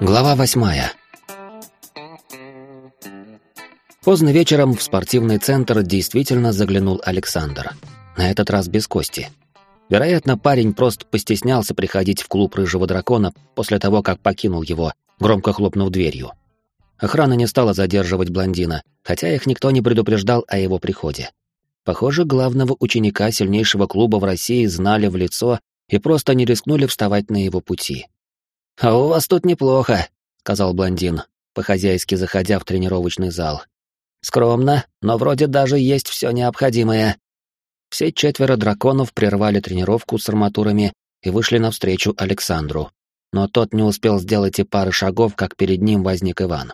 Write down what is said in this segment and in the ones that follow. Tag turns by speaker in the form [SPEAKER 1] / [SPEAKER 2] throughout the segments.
[SPEAKER 1] Глава восьмая. Поздно вечером в спортивный центр действительно заглянул Александр. На этот раз без кости. Вероятно, парень просто постеснялся приходить в клуб рыжего дракона после того, как покинул его, громко хлопнув дверью. Охрана не стала задерживать блондина, хотя их никто не предупреждал о его приходе. Похоже, главного ученика сильнейшего клуба в России знали в лицо и просто не рискнули вставать на его пути. «А у вас тут неплохо», — сказал блондин, по-хозяйски заходя в тренировочный зал. «Скромно, но вроде даже есть все необходимое». Все четверо драконов прервали тренировку с арматурами и вышли навстречу Александру. Но тот не успел сделать и пары шагов, как перед ним возник Иван.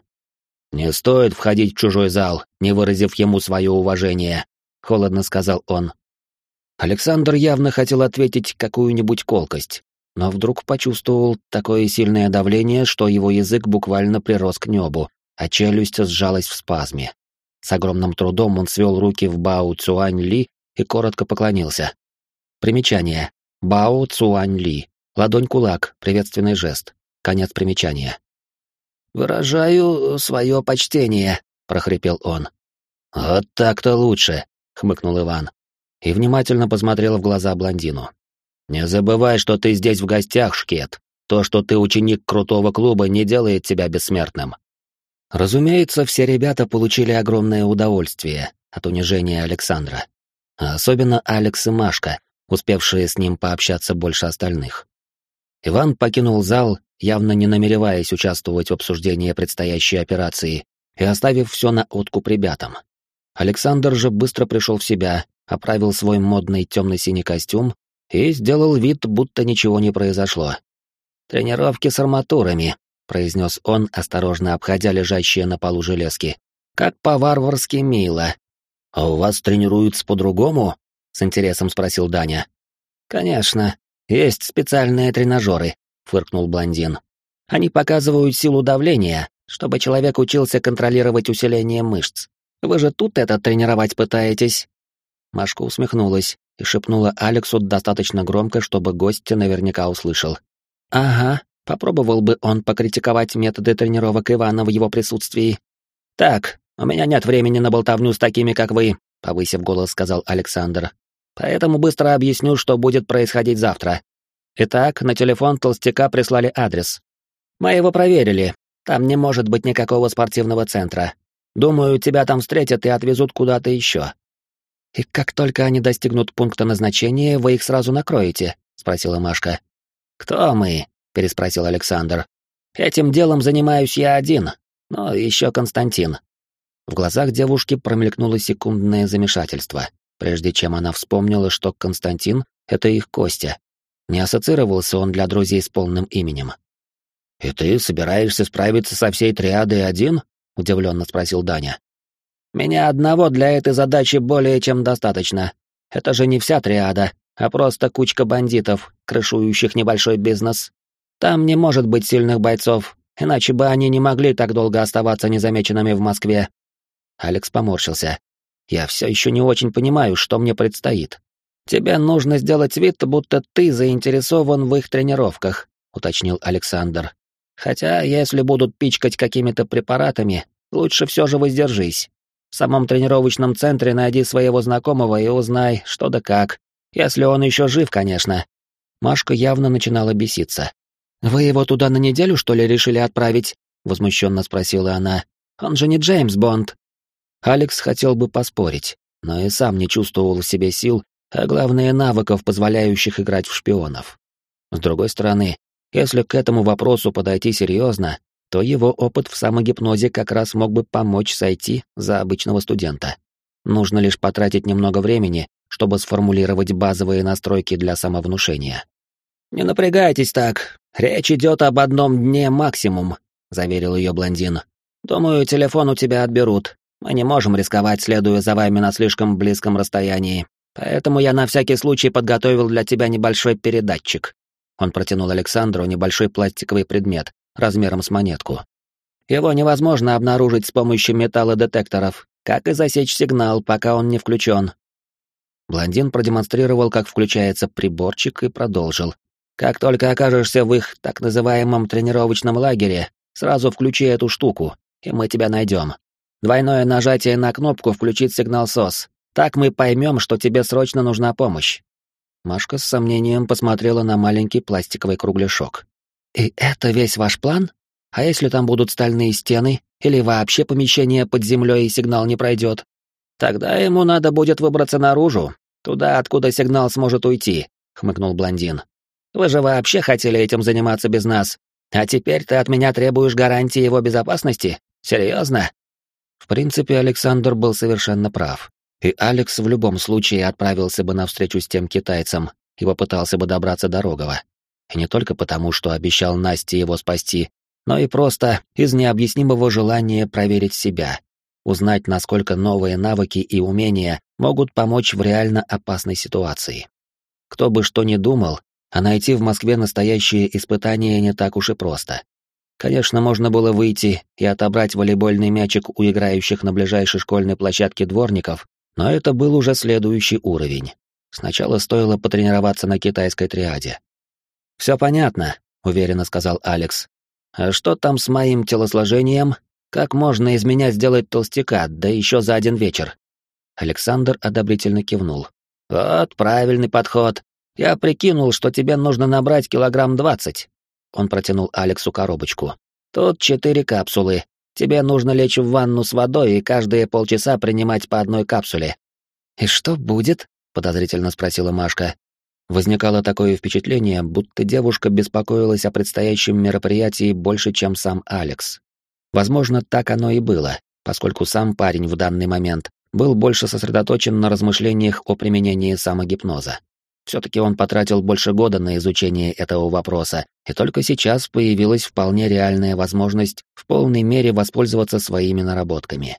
[SPEAKER 1] «Не стоит входить в чужой зал, не выразив ему свое уважение», — холодно сказал он. Александр явно хотел ответить какую-нибудь колкость, но вдруг почувствовал такое сильное давление, что его язык буквально прирос к небу, а челюсть сжалась в спазме. С огромным трудом он свел руки в Бао Цуань Ли и коротко поклонился. Примечание. Бао Цуань Ли. Ладонь-кулак, приветственный жест. Конец примечания.
[SPEAKER 2] «Выражаю свое почтение», — прохрипел он.
[SPEAKER 1] «Вот так-то лучше», — хмыкнул Иван. И внимательно посмотрел в глаза блондину. «Не забывай, что ты здесь в гостях, Шкет. То, что ты ученик крутого клуба, не делает тебя бессмертным». Разумеется, все ребята получили огромное удовольствие от унижения Александра. А особенно Алекс и Машка, успевшие с ним пообщаться больше остальных. Иван покинул зал явно не намереваясь участвовать в обсуждении предстоящей операции и оставив все на откуп ребятам. Александр же быстро пришел в себя, оправил свой модный темно-синий костюм и сделал вид, будто ничего не произошло. «Тренировки с арматурами», — произнес он, осторожно обходя лежащие на полу железки. «Как по-варварски мило». «А у вас тренируются по-другому?» — с интересом спросил Даня. «Конечно. Есть специальные тренажеры фыркнул блондин. Они показывают силу давления, чтобы человек учился контролировать усиление мышц. Вы же тут это тренировать пытаетесь?» Машка усмехнулась и шепнула Алексу достаточно громко, чтобы гость наверняка услышал. «Ага, попробовал бы он покритиковать методы тренировок Ивана в его присутствии. Так, у меня нет времени на болтовню с такими, как вы», — повысив голос, сказал Александр. «Поэтому быстро объясню, что будет происходить завтра. Итак, на телефон толстяка прислали адрес. Мы его проверили. Там не может быть никакого спортивного центра. Думаю, тебя там встретят и отвезут куда-то еще. И как только они достигнут пункта назначения, вы их сразу накроете, спросила Машка. Кто мы? переспросил Александр. Этим делом занимаюсь я один, но еще Константин. В глазах девушки промелькнуло секундное замешательство, прежде чем она вспомнила, что Константин — это их Костя, не ассоциировался он для друзей с полным именем. «И ты собираешься справиться со всей триадой один?» — удивленно спросил Даня. «Меня одного для этой задачи более чем достаточно. Это же не вся триада, а просто кучка бандитов, крышующих небольшой бизнес. Там не может быть сильных бойцов, иначе бы они не могли так долго оставаться незамеченными в Москве». Алекс поморщился. «Я все еще не очень понимаю, что мне предстоит. «Тебе нужно сделать вид, будто ты заинтересован в их тренировках», — уточнил Александр. «Хотя, если будут пичкать какими-то препаратами, лучше все же воздержись. В самом тренировочном центре найди своего знакомого и узнай, что да как. Если он еще жив, конечно». Машка явно начинала беситься. «Вы его туда на неделю, что ли, решили отправить?» — возмущенно спросила она. «Он же не Джеймс Бонд». Алекс хотел бы поспорить, но и сам не чувствовал в себе сил а главное навыков, позволяющих играть в шпионов. С другой стороны, если к этому вопросу подойти серьезно, то его опыт в самогипнозе как раз мог бы помочь сойти за обычного студента. Нужно лишь потратить немного времени, чтобы сформулировать базовые настройки для самовнушения. «Не напрягайтесь так. Речь идет об одном дне максимум», — заверил ее блондин. «Думаю, телефон у тебя отберут. Мы не можем рисковать, следуя за вами на слишком близком расстоянии. Поэтому я на всякий случай подготовил для тебя небольшой передатчик. Он протянул Александру небольшой пластиковый предмет размером с монетку. Его невозможно обнаружить с помощью металлодетекторов, как и засечь сигнал, пока он не включен. Блондин продемонстрировал, как включается приборчик, и продолжил.
[SPEAKER 2] Как только окажешься в их так называемом тренировочном лагере, сразу включи эту штуку, и мы тебя найдем. Двойное нажатие на кнопку включит сигнал СОС. Так мы поймем, что тебе срочно нужна помощь. Машка с сомнением посмотрела на маленький пластиковый кругляшок. «И это весь ваш план? А если там будут стальные стены? Или вообще помещение под землей и сигнал не пройдет? Тогда ему надо будет выбраться наружу, туда, откуда сигнал сможет уйти», — хмыкнул блондин. Вы же вообще хотели этим заниматься без нас. А теперь ты от меня требуешь гарантии его безопасности? Серьезно? В принципе, Александр был совершенно прав. И Алекс в любом случае отправился бы навстречу с тем китайцем и попытался бы добраться до Рогова. И не только потому, что обещал Насте его спасти, но и просто из необъяснимого желания проверить себя, узнать, насколько новые навыки и умения могут помочь в реально опасной ситуации. Кто бы что ни думал, а найти в Москве настоящее испытание не так уж и просто. Конечно, можно было выйти и отобрать волейбольный мячик у играющих на ближайшей школьной площадке дворников, но это был уже следующий уровень. Сначала стоило потренироваться на китайской триаде. «Все понятно», — уверенно сказал Алекс. «А что там с моим телосложением? Как можно из меня сделать толстяка, да еще за один вечер?» Александр одобрительно кивнул. «Вот правильный подход. Я прикинул, что тебе нужно набрать килограмм двадцать. Он протянул Алексу коробочку. Тут четыре капсулы. Тебе нужно лечь в ванну с водой и каждые полчаса принимать по одной капсуле. И что будет? подозрительно спросила Машка. Возникало такое впечатление, будто девушка беспокоилась о предстоящем мероприятии больше, чем сам Алекс. Возможно, так оно и было, поскольку сам парень в данный момент был больше сосредоточен на размышлениях о применении самогипноза. Все-таки он потратил больше года на изучение этого вопроса, и только сейчас появилась вполне реальная возможность в полной мере воспользоваться своими наработками.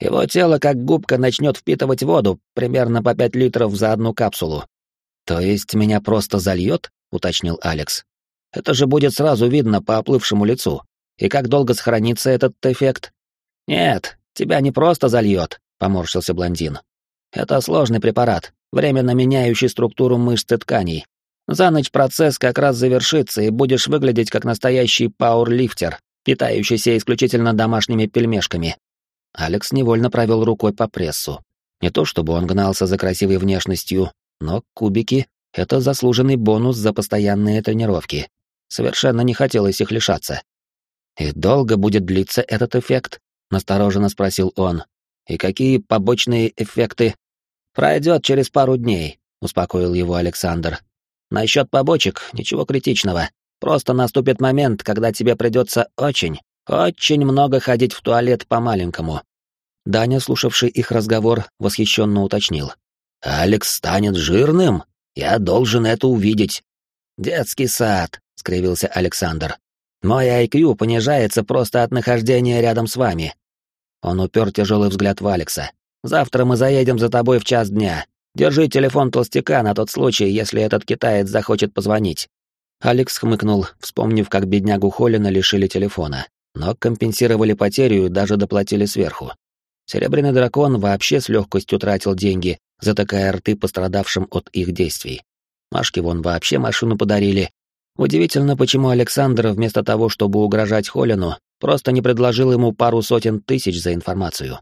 [SPEAKER 2] Его тело как губка начнет впитывать воду, примерно по пять литров за одну капсулу. То есть меня просто зальет? уточнил Алекс. Это же будет сразу видно по оплывшему лицу. И как долго сохранится этот эффект? Нет, тебя не просто зальет, поморщился блондин. Это сложный препарат, временно меняющий структуру мышц и тканей. За ночь процесс как раз завершится, и будешь выглядеть как настоящий пауэрлифтер, питающийся исключительно домашними пельмешками. Алекс невольно провел рукой по прессу. Не то чтобы он гнался за красивой внешностью, но кубики — это заслуженный бонус за постоянные тренировки. Совершенно не хотелось их лишаться. «И долго будет длиться этот эффект?» — настороженно спросил он. «И какие побочные эффекты Пройдет через пару дней, успокоил его Александр. Насчет побочек ничего критичного. Просто наступит момент, когда тебе придется очень, очень много ходить в туалет по-маленькому. Даня, слушавший их разговор, восхищенно уточнил. «Алекс станет жирным? Я должен это увидеть». «Детский сад», — скривился Александр. «Мой IQ понижается просто от нахождения рядом с вами». Он упер тяжелый взгляд в Алекса. Завтра мы заедем за тобой в час дня. Держи телефон толстяка на тот случай, если этот китаец захочет позвонить». Алекс хмыкнул, вспомнив, как беднягу Холлина лишили телефона, но компенсировали потерю и даже доплатили сверху. Серебряный дракон вообще с легкостью тратил деньги, затыкая рты пострадавшим от их действий. Машке вон вообще машину подарили. Удивительно, почему Александр вместо того, чтобы угрожать Холлину, просто не предложил ему пару сотен тысяч за информацию.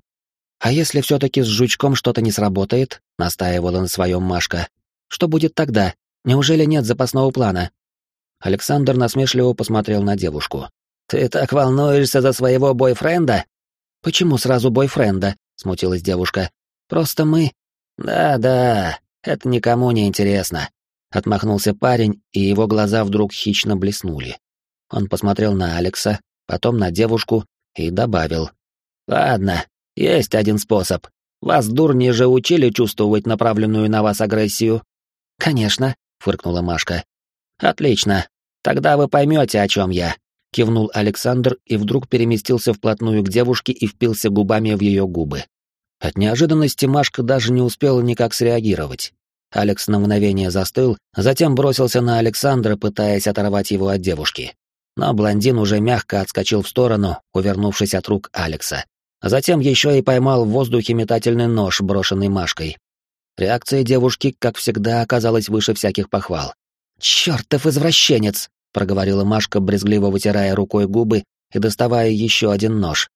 [SPEAKER 2] «А если все-таки с жучком что-то не сработает?» — настаивала на своем Машка. «Что будет тогда? Неужели нет запасного плана?» Александр насмешливо посмотрел на девушку. «Ты так волнуешься за своего бойфренда?» «Почему сразу бойфренда?» — смутилась девушка. «Просто мы...» «Да-да, это никому не интересно», — отмахнулся парень, и его глаза вдруг хищно блеснули. Он посмотрел на Алекса, потом на девушку и добавил. «Ладно, есть один способ. Вас, дурни же, учили чувствовать направленную на вас агрессию. Конечно, фыркнула Машка. Отлично. Тогда вы поймете, о чем я. Кивнул Александр и вдруг переместился вплотную к девушке и впился губами в ее губы. От неожиданности Машка даже не успела никак среагировать. Алекс на мгновение застыл, затем бросился на Александра, пытаясь оторвать его от девушки. Но блондин уже мягко отскочил в сторону, увернувшись от рук Алекса затем еще и поймал в воздухе метательный нож, брошенный Машкой. Реакция девушки, как всегда, оказалась выше всяких похвал. «Чёртов извращенец!» — проговорила Машка, брезгливо вытирая рукой губы и доставая еще один нож.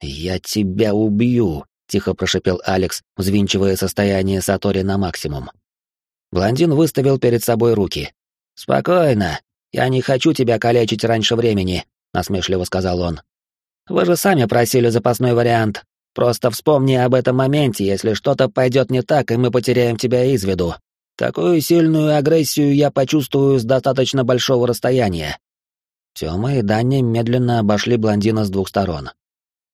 [SPEAKER 2] «Я тебя убью!» — тихо прошипел Алекс, взвинчивая состояние Сатори на максимум. Блондин выставил перед собой руки. «Спокойно. Я не хочу тебя калечить раньше времени», — насмешливо сказал он. «Вы же сами просили запасной вариант. Просто вспомни об этом моменте, если что-то пойдет не так, и мы потеряем тебя из виду. Такую сильную агрессию я почувствую с достаточно большого расстояния. Тёма и Даня медленно обошли блондина с двух сторон.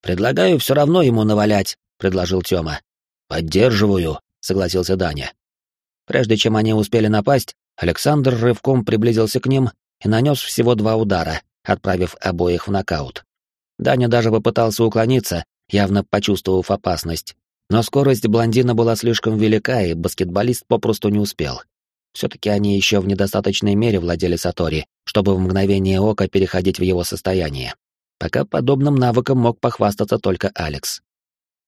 [SPEAKER 2] «Предлагаю все равно ему навалять», — предложил Тёма. «Поддерживаю», — согласился Даня. Прежде чем они успели напасть, Александр рывком приблизился к ним и нанес всего два удара, отправив обоих в нокаут. Даня даже попытался уклониться, явно почувствовав опасность. Но скорость блондина была слишком велика, и баскетболист попросту не успел. Все-таки они еще в недостаточной мере владели Сатори, чтобы в мгновение ока переходить в его состояние. Пока подобным навыком мог похвастаться только Алекс.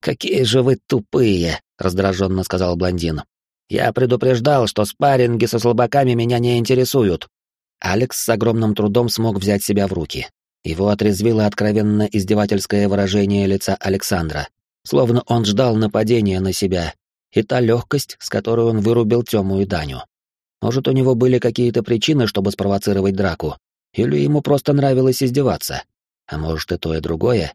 [SPEAKER 2] «Какие же вы тупые!» — раздраженно сказал блондин. «Я предупреждал, что спарринги со слабаками меня не интересуют». Алекс с огромным трудом смог взять себя в руки. Его отрезвило откровенно издевательское выражение лица Александра, словно он ждал нападения на себя, и та легкость, с которой он вырубил Тему и Даню. Может, у него были какие-то причины, чтобы спровоцировать драку, или ему просто нравилось издеваться. А может, и то, и другое.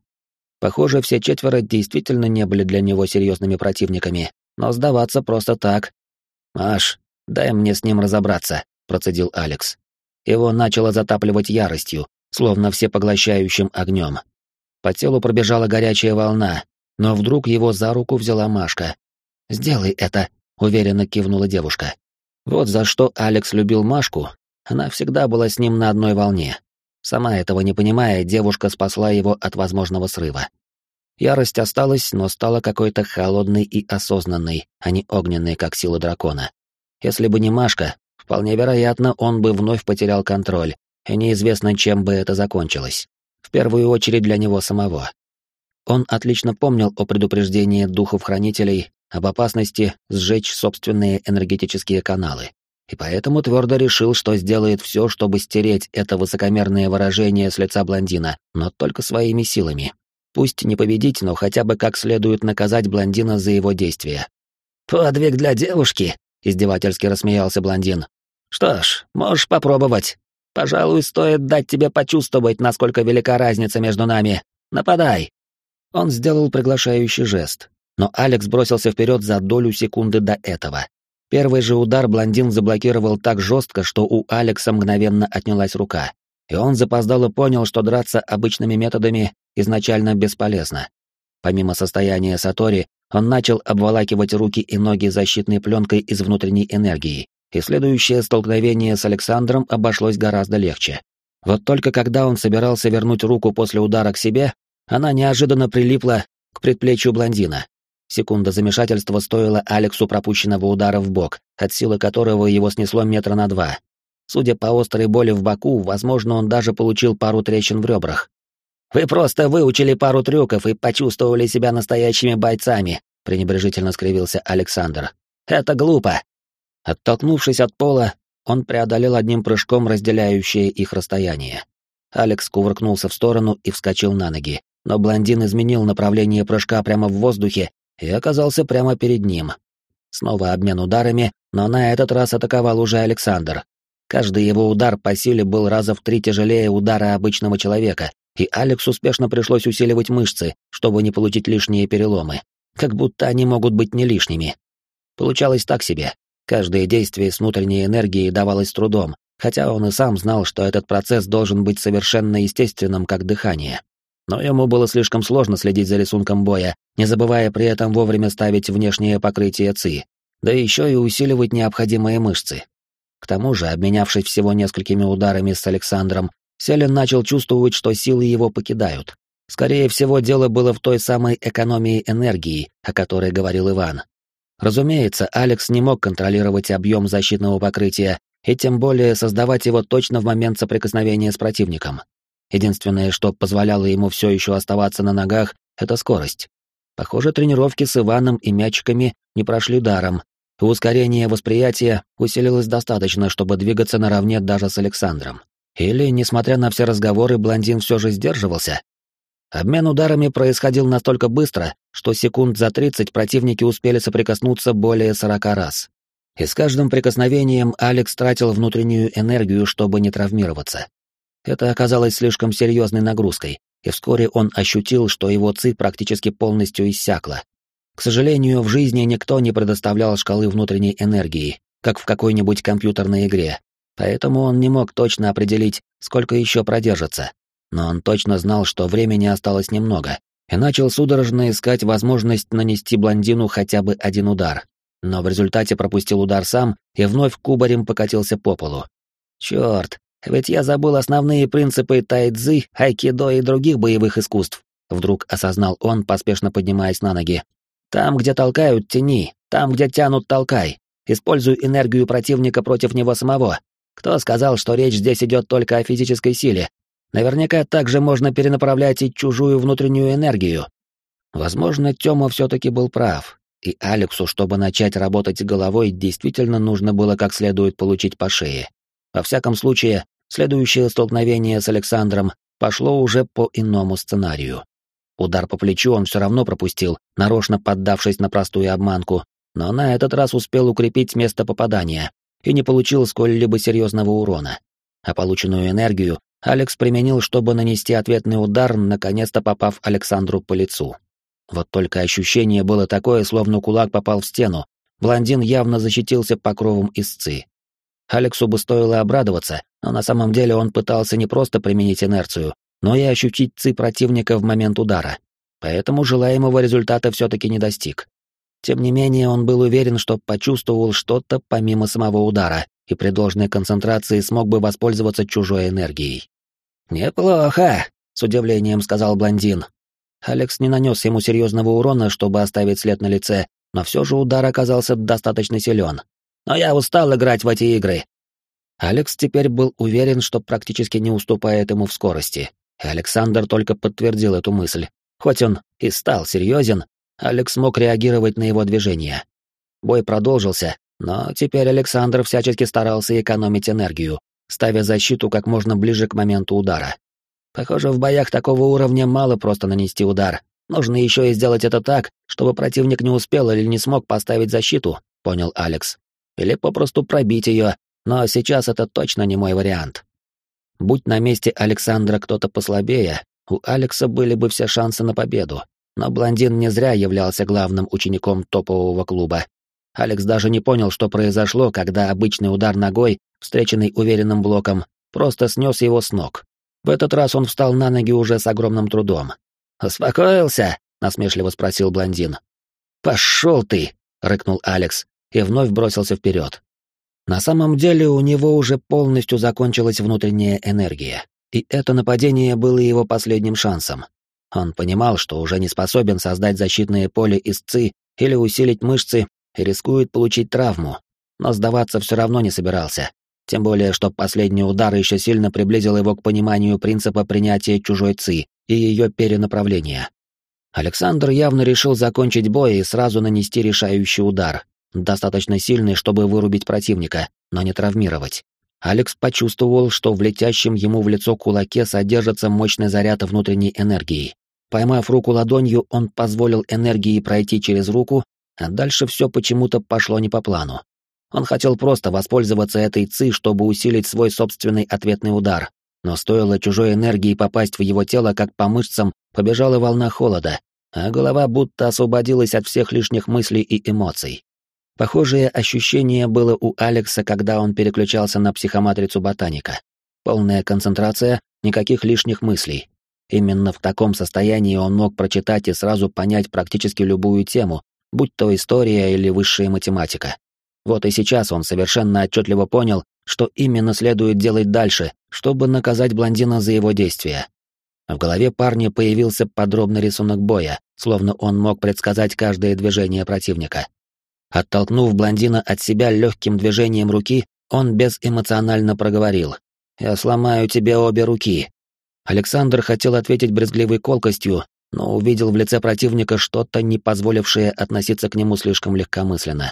[SPEAKER 2] Похоже, все четверо действительно не были для него серьезными противниками, но сдаваться просто так. «Маш, дай мне с ним разобраться», — процедил Алекс. Его начало затапливать яростью, словно всепоглощающим огнем. По телу пробежала горячая волна, но вдруг его за руку взяла Машка. «Сделай это», — уверенно кивнула девушка. Вот за что Алекс любил Машку, она всегда была с ним на одной волне. Сама этого не понимая, девушка спасла его от возможного срыва. Ярость осталась, но стала какой-то холодной и осознанной, а не огненной, как сила дракона. Если бы не Машка, вполне вероятно, он бы вновь потерял контроль, и неизвестно, чем бы это закончилось. В первую очередь для него самого. Он отлично помнил о предупреждении духов-хранителей об опасности сжечь собственные энергетические каналы, и поэтому твердо решил, что сделает все, чтобы стереть это высокомерное выражение с лица блондина, но только своими силами. Пусть не победить, но хотя бы как следует наказать блондина за его действия. «Подвиг для девушки?» — издевательски рассмеялся блондин. «Что ж, можешь попробовать. Пожалуй, стоит дать тебе почувствовать, насколько велика разница между нами. Нападай!» Он сделал приглашающий жест, но Алекс бросился вперед за долю секунды до этого. Первый же удар блондин заблокировал так жестко, что у Алекса мгновенно отнялась рука, и он запоздало понял, что драться обычными методами изначально бесполезно. Помимо состояния Сатори, он начал обволакивать руки и ноги защитной пленкой из внутренней энергии, и следующее столкновение с Александром обошлось гораздо легче. Вот только когда он собирался вернуть руку после удара к себе, она неожиданно прилипла к предплечью блондина. Секунда замешательства стоила Алексу пропущенного удара в бок, от силы которого его снесло метра на два. Судя по острой боли в боку, возможно, он даже получил пару трещин в ребрах. «Вы просто выучили пару трюков и почувствовали себя настоящими бойцами», пренебрежительно скривился Александр. «Это глупо. Оттолкнувшись от пола, он преодолел одним прыжком разделяющее их расстояние. Алекс кувыркнулся в сторону и вскочил на ноги, но блондин изменил направление прыжка прямо в воздухе и оказался прямо перед ним. Снова обмен ударами, но на этот раз атаковал уже Александр. Каждый его удар по силе был раза в три тяжелее удара обычного человека, и Алекс успешно пришлось усиливать мышцы, чтобы не получить лишние переломы. Как будто они могут быть не лишними. Получалось так себе. Каждое действие с внутренней энергией давалось трудом, хотя он и сам знал, что этот процесс должен быть совершенно естественным, как дыхание. Но ему было слишком сложно следить за рисунком боя, не забывая при этом вовремя ставить внешнее покрытие ЦИ, да еще и усиливать необходимые мышцы. К тому же, обменявшись всего несколькими ударами с Александром, Селин начал чувствовать, что силы его покидают. Скорее всего, дело было в той самой экономии энергии, о которой говорил Иван. Разумеется, Алекс не мог контролировать объем защитного покрытия и тем более создавать его точно в момент соприкосновения с противником. Единственное, что позволяло ему все еще оставаться на ногах, это скорость. Похоже, тренировки с Иваном и мячиками не прошли даром,
[SPEAKER 1] и ускорение восприятия усилилось достаточно, чтобы двигаться наравне даже с Александром. Или, несмотря на все разговоры, блондин все же сдерживался? Обмен ударами происходил настолько быстро, что секунд за 30 противники успели соприкоснуться более 40 раз. И с каждым прикосновением Алекс тратил внутреннюю энергию, чтобы не травмироваться. Это оказалось слишком серьезной нагрузкой, и вскоре он ощутил, что его ци практически полностью иссякла. К сожалению, в жизни никто не предоставлял шкалы внутренней энергии, как в какой-нибудь компьютерной игре, поэтому он не мог точно определить, сколько еще продержится но он точно знал, что времени осталось немного, и начал судорожно искать возможность нанести блондину хотя бы один удар. Но в результате пропустил удар сам и вновь кубарем покатился по полу. Черт, ведь я забыл основные принципы тайцзы, айкидо и других боевых искусств. Вдруг осознал он, поспешно поднимаясь на ноги. Там, где толкают, тяни, там, где тянут, толкай. Используй энергию противника против него самого. Кто сказал, что речь здесь идет только о физической силе? Наверняка также можно перенаправлять и чужую внутреннюю энергию. Возможно, Тёма все-таки был прав, и Алексу, чтобы начать работать головой, действительно нужно было как следует получить по шее. Во всяком случае, следующее столкновение с Александром пошло уже по иному сценарию. Удар по плечу он все равно пропустил, нарочно поддавшись на простую обманку, но на этот раз успел укрепить место попадания и не получил сколь-либо серьезного урона. А полученную энергию Алекс применил, чтобы нанести ответный удар, наконец-то попав Александру по лицу. Вот только ощущение было такое, словно кулак попал в стену. Блондин явно защитился покровом ци. Алексу бы стоило обрадоваться, но на самом деле он пытался не просто применить инерцию, но и ощутить ци противника в момент удара. Поэтому желаемого результата все-таки не достиг. Тем не менее, он был уверен, что почувствовал что-то помимо самого удара, и при должной концентрации смог бы воспользоваться чужой энергией. «Неплохо», — с удивлением сказал блондин. Алекс не нанес ему серьезного урона, чтобы оставить след на лице, но все же удар оказался достаточно силен. «Но я устал играть в эти игры». Алекс теперь был уверен, что практически не уступает ему в скорости, и Александр только подтвердил эту мысль. Хоть он и стал серьезен, Алекс мог реагировать на его движения. Бой продолжился, но теперь Александр всячески старался экономить энергию, ставя защиту как можно ближе к моменту удара. Похоже, в боях такого уровня мало просто нанести удар. Нужно еще и сделать это так, чтобы противник не успел или не смог поставить защиту, понял Алекс. Или попросту пробить ее, но сейчас это точно не мой вариант. Будь на месте Александра кто-то послабее, у Алекса были бы все шансы на победу. Но блондин не зря являлся главным учеником топового клуба, Алекс даже не понял, что произошло, когда обычный удар ногой, встреченный уверенным блоком, просто снес его с ног. В этот раз он встал на ноги уже с огромным трудом. «Успокоился?» — насмешливо спросил блондин. «Пошел ты!» — рыкнул Алекс и вновь бросился вперед. На самом деле у него уже полностью закончилась внутренняя энергия, и это нападение было его последним шансом. Он понимал, что уже не способен создать защитное поле из ЦИ или усилить мышцы и рискует получить травму, но сдаваться все равно не собирался. Тем более, что последний удар еще сильно приблизил его к пониманию принципа принятия чужой ци и ее перенаправления. Александр явно решил закончить бой и сразу нанести решающий удар, достаточно сильный, чтобы вырубить противника, но не травмировать. Алекс почувствовал, что в летящем ему в лицо кулаке содержится мощный заряд внутренней энергии. Поймав руку ладонью, он позволил энергии пройти через руку а дальше все почему-то пошло не по плану. Он хотел просто воспользоваться этой ци, чтобы усилить свой собственный ответный удар, но стоило чужой энергии попасть в его тело, как по мышцам побежала волна холода, а голова будто освободилась от всех лишних мыслей и эмоций. Похожее ощущение было у Алекса, когда он переключался на психоматрицу ботаника. Полная концентрация, никаких лишних мыслей. Именно в таком состоянии он мог прочитать и сразу понять практически любую тему, будь то история или высшая математика. Вот и сейчас он совершенно отчетливо понял, что именно следует делать дальше, чтобы наказать блондина за его действия. В голове парня появился подробный рисунок боя, словно он мог предсказать каждое движение противника. Оттолкнув блондина от себя легким движением руки, он безэмоционально проговорил. «Я сломаю тебе обе руки». Александр хотел ответить брезгливой колкостью, но увидел в лице противника что-то, не позволившее относиться к нему слишком легкомысленно.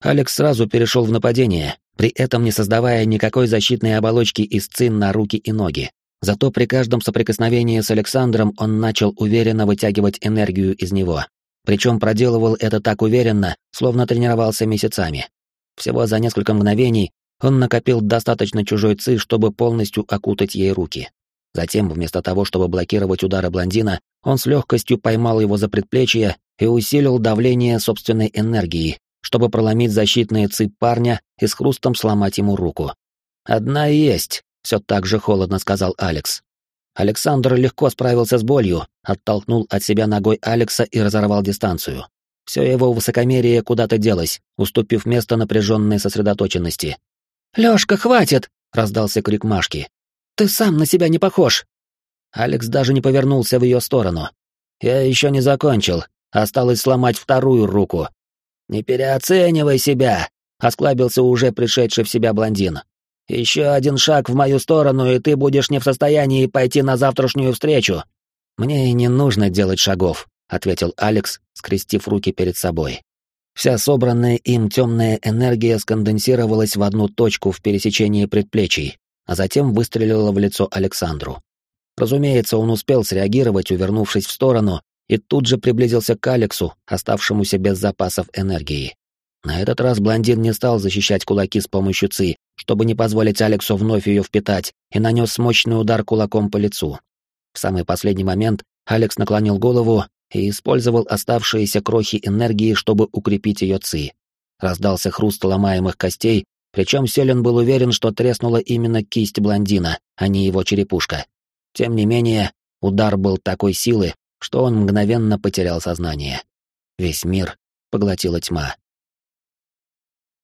[SPEAKER 2] Алекс сразу перешел в нападение, при этом не создавая никакой защитной оболочки из цин на руки и ноги. Зато при каждом соприкосновении с Александром он начал уверенно вытягивать энергию из него. Причем проделывал это так уверенно, словно тренировался месяцами. Всего за несколько мгновений он накопил достаточно чужой ци, чтобы полностью окутать ей руки. Затем, вместо того, чтобы блокировать удары блондина, он с легкостью поймал его за предплечье и усилил давление собственной энергии, чтобы проломить защитные ци парня и с хрустом сломать ему руку. «Одна есть», — все так же холодно сказал Алекс. Александр легко справился с болью, оттолкнул от себя ногой Алекса и разорвал дистанцию. Все его высокомерие куда-то делось, уступив место напряженной сосредоточенности. «Лёшка, хватит!» — раздался крик Машки. «Ты сам на себя не похож!» Алекс даже не повернулся в ее сторону. «Я еще не закончил. Осталось сломать вторую руку». «Не переоценивай себя!» — осклабился уже пришедший в себя блондин. «Еще один шаг в мою сторону, и ты будешь не в состоянии пойти на завтрашнюю встречу». «Мне и не нужно делать шагов», — ответил Алекс, скрестив руки перед собой. Вся собранная им темная энергия сконденсировалась в одну точку в пересечении предплечий, а затем выстрелила в лицо Александру. Разумеется, он успел среагировать, увернувшись в сторону, и тут же приблизился к Алексу, оставшемуся без запасов энергии. На этот раз блондин не стал защищать кулаки с помощью ЦИ, чтобы не позволить Алексу вновь ее впитать, и нанес мощный удар кулаком по лицу. В самый последний момент Алекс наклонил голову и использовал оставшиеся крохи энергии, чтобы укрепить ее ци. Раздался хруст ломаемых костей, причем Селен был уверен, что треснула именно кисть блондина, а не его черепушка. Тем не менее, удар был такой силы, что он мгновенно потерял сознание. Весь мир поглотила тьма.